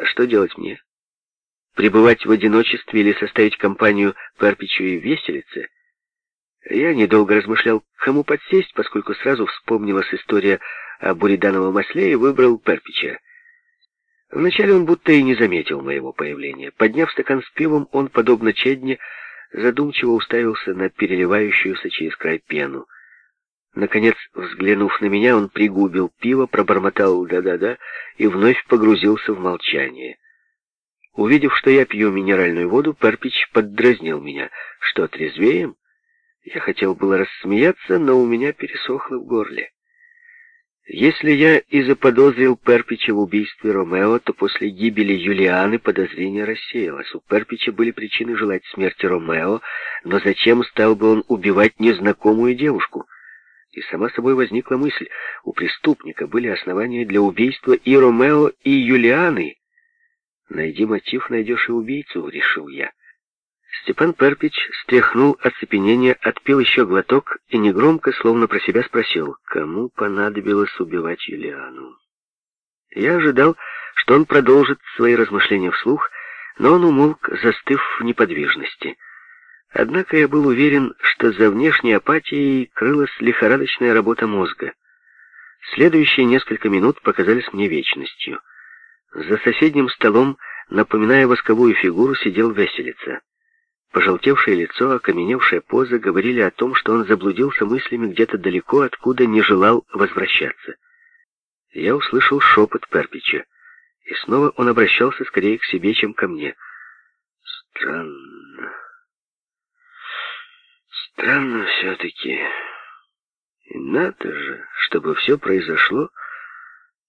А что делать мне? Пребывать в одиночестве или составить компанию Перпичу и веселиться? Я недолго размышлял, кому подсесть, поскольку сразу вспомнилась история о буридановом осле и выбрал Перпича. Вначале он будто и не заметил моего появления. Подняв стакан с пивом, он, подобно Чедне, задумчиво уставился на переливающуюся через край пену. Наконец, взглянув на меня, он пригубил пиво, пробормотал «да-да-да» и вновь погрузился в молчание. Увидев, что я пью минеральную воду, Перпич поддразнил меня. «Что, трезвеем?» Я хотел было рассмеяться, но у меня пересохло в горле. Если я и заподозрил Перпича в убийстве Ромео, то после гибели Юлианы подозрение рассеялось. У Перпича были причины желать смерти Ромео, но зачем стал бы он убивать незнакомую девушку? И сама собой возникла мысль, у преступника были основания для убийства и Ромео, и Юлианы. Найди мотив, найдешь и убийцу, решил я. Степан Перпич стряхнул оцепенение, отпил еще глоток и негромко, словно про себя спросил, кому понадобилось убивать Юлиану. Я ожидал, что он продолжит свои размышления вслух, но он умолк, застыв в неподвижности. Однако я был уверен, что за внешней апатией крылась лихорадочная работа мозга. Следующие несколько минут показались мне вечностью. За соседним столом, напоминая восковую фигуру, сидел веселица. Пожелтевшее лицо, окаменевшая поза говорили о том, что он заблудился мыслями где-то далеко, откуда не желал возвращаться. Я услышал шепот Перпича, и снова он обращался скорее к себе, чем ко мне. Странно. Странно все-таки. И надо же, чтобы все произошло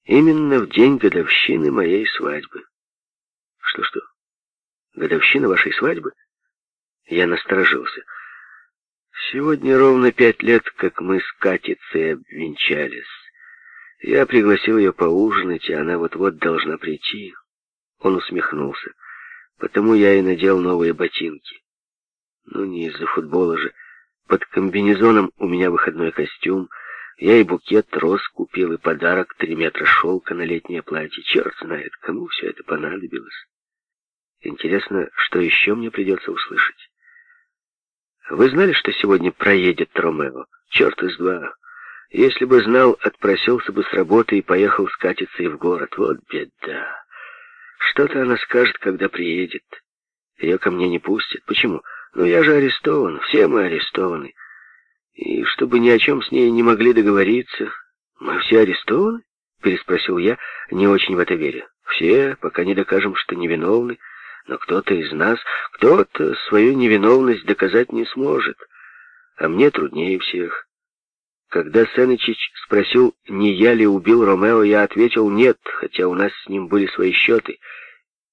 именно в день годовщины моей свадьбы. Что-что? Годовщина вашей свадьбы? Я насторожился. Сегодня ровно пять лет, как мы с Катицей обвенчались. Я пригласил ее поужинать, и она вот-вот должна прийти. Он усмехнулся. Потому я и надел новые ботинки. Ну, не из-за футбола же. Под комбинезоном у меня выходной костюм. Я и букет роз купил, и подарок три метра шелка на летнее платье. Черт знает, кому все это понадобилось. Интересно, что еще мне придется услышать. Вы знали, что сегодня проедет Ромео? Черт из два. Если бы знал, отпросился бы с работы и поехал скатиться и в город. Вот беда. Что-то она скажет, когда приедет. Ее ко мне не пустят. Почему? Ну, я же арестован. Все мы арестованы. И чтобы ни о чем с ней не могли договориться... Мы все арестованы? Переспросил я, не очень в это веря. Все, пока не докажем, что невиновны. Но кто-то из нас, кто-то свою невиновность доказать не сможет. А мне труднее всех. Когда Сенычич спросил, не я ли убил Ромео, я ответил нет, хотя у нас с ним были свои счеты.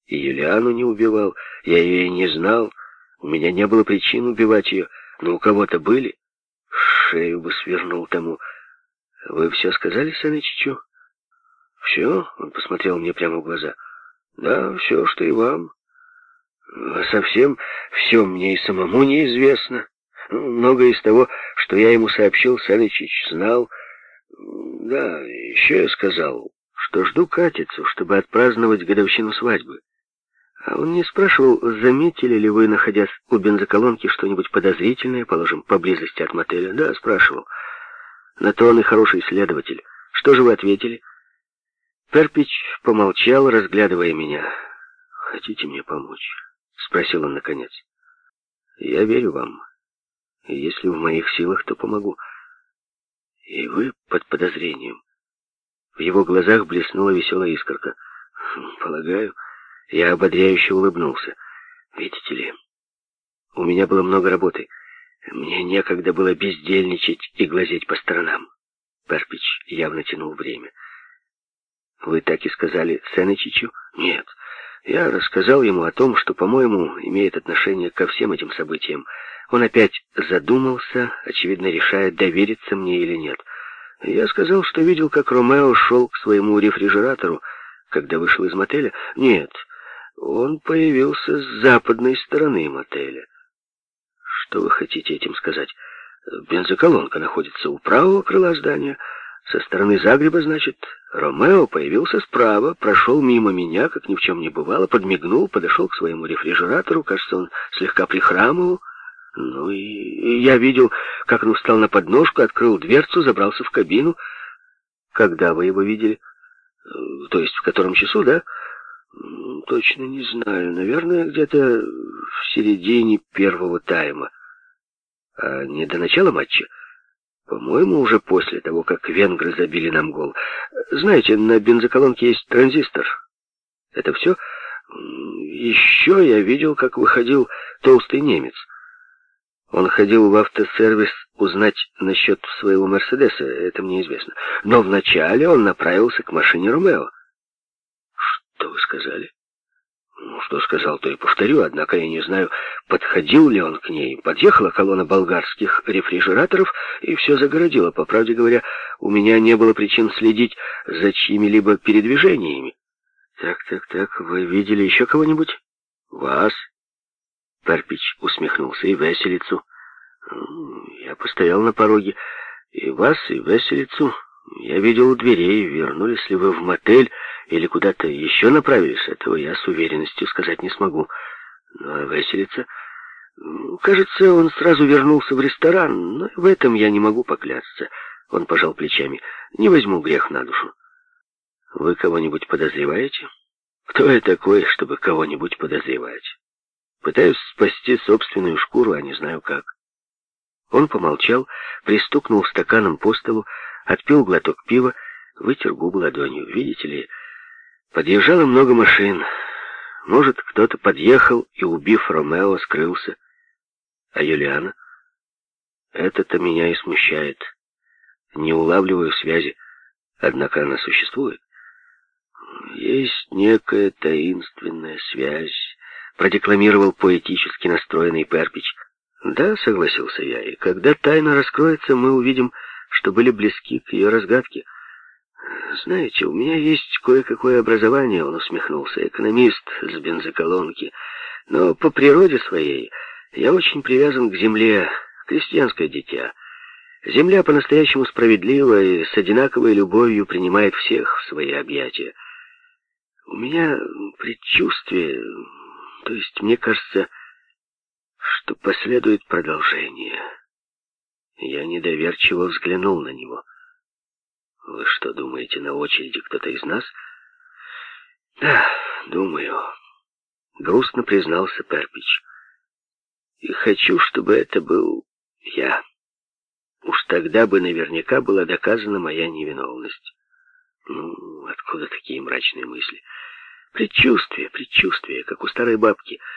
И Юлиану не убивал, я ее и не знал. У меня не было причин убивать ее, но у кого-то были. Шею бы свернул тому. Вы все сказали Сенычичу? Все? Он посмотрел мне прямо в глаза. Да, все, что и вам. Совсем все мне и самому неизвестно. Многое из того, что я ему сообщил, Санычич знал. Да, еще я сказал, что жду Катицу, чтобы отпраздновать годовщину свадьбы. А он не спрашивал, заметили ли вы, находясь у бензоколонки, что-нибудь подозрительное, положим, поблизости от мотеля. Да, спрашивал. На то он и хороший следователь. Что же вы ответили? Перпич помолчал, разглядывая меня. Хотите мне помочь? Спросил он наконец. Я верю вам. И если в моих силах, то помогу. И вы под подозрением. В его глазах блеснула веселая искорка. Полагаю, я ободряюще улыбнулся. Видите ли, у меня было много работы. Мне некогда было бездельничать и глазеть по сторонам. Перпич явно тянул время. Вы так и сказали Сенечичу? Нет. Я рассказал ему о том, что, по-моему, имеет отношение ко всем этим событиям. Он опять задумался, очевидно решая, довериться мне или нет. Я сказал, что видел, как Ромео шел к своему рефрижератору, когда вышел из мотеля. Нет, он появился с западной стороны мотеля. Что вы хотите этим сказать? Бензоколонка находится у правого крыла здания. Со стороны Загреба, значит, Ромео появился справа, прошел мимо меня, как ни в чем не бывало, подмигнул, подошел к своему рефрижератору, кажется, он слегка прихрамывал. Ну и, я видел, как он встал на подножку, открыл дверцу, забрался в кабину. Когда вы его видели? То есть в котором часу, да? Точно не знаю. Наверное, где-то в середине первого тайма. А не до начала матча? По-моему, уже после того, как венгры забили нам гол. Знаете, на бензоколонке есть транзистор. Это все? Еще я видел, как выходил толстый немец. Он ходил в автосервис узнать насчет своего Мерседеса, это мне известно. Но вначале он направился к машине Ромео. Что вы сказали? Ну, что сказал, то и повторю, однако я не знаю, подходил ли он к ней. Подъехала колонна болгарских рефрижераторов и все загородила. По правде говоря, у меня не было причин следить за чьими-либо передвижениями. Так, так, так, вы видели еще кого-нибудь? Вас? Перпич усмехнулся и веселицу. Я постоял на пороге. И вас, и веселицу. Я видел у дверей, вернулись ли вы в мотель или куда-то еще направились, этого я с уверенностью сказать не смогу. Ну, а веселиться... Кажется, он сразу вернулся в ресторан, но в этом я не могу поклясться. Он пожал плечами. Не возьму грех на душу. Вы кого-нибудь подозреваете? Кто я такой, чтобы кого-нибудь подозревать? Пытаюсь спасти собственную шкуру, а не знаю как. Он помолчал, пристукнул стаканом по столу, отпил глоток пива, вытер губы ладонью. Видите ли, Подъезжало много машин. Может, кто-то подъехал и, убив Ромео, скрылся. А Юлиана? Это-то меня и смущает. Не улавливаю связи, однако она существует. Есть некая таинственная связь, продекламировал поэтически настроенный Перпич. Да, согласился я, и когда тайна раскроется, мы увидим, что были близки к ее разгадке. «Знаете, у меня есть кое-какое образование», — он усмехнулся, «экономист с бензоколонки. Но по природе своей я очень привязан к земле, крестьянское дитя. Земля по-настоящему справедлива и с одинаковой любовью принимает всех в свои объятия. У меня предчувствие, то есть мне кажется, что последует продолжение». Я недоверчиво взглянул на него. Вы что, думаете, на очереди кто-то из нас? Да, думаю. Грустно признался Перпич. И хочу, чтобы это был я. Уж тогда бы наверняка была доказана моя невиновность. Ну, откуда такие мрачные мысли? Предчувствие, предчувствие, как у старой бабки —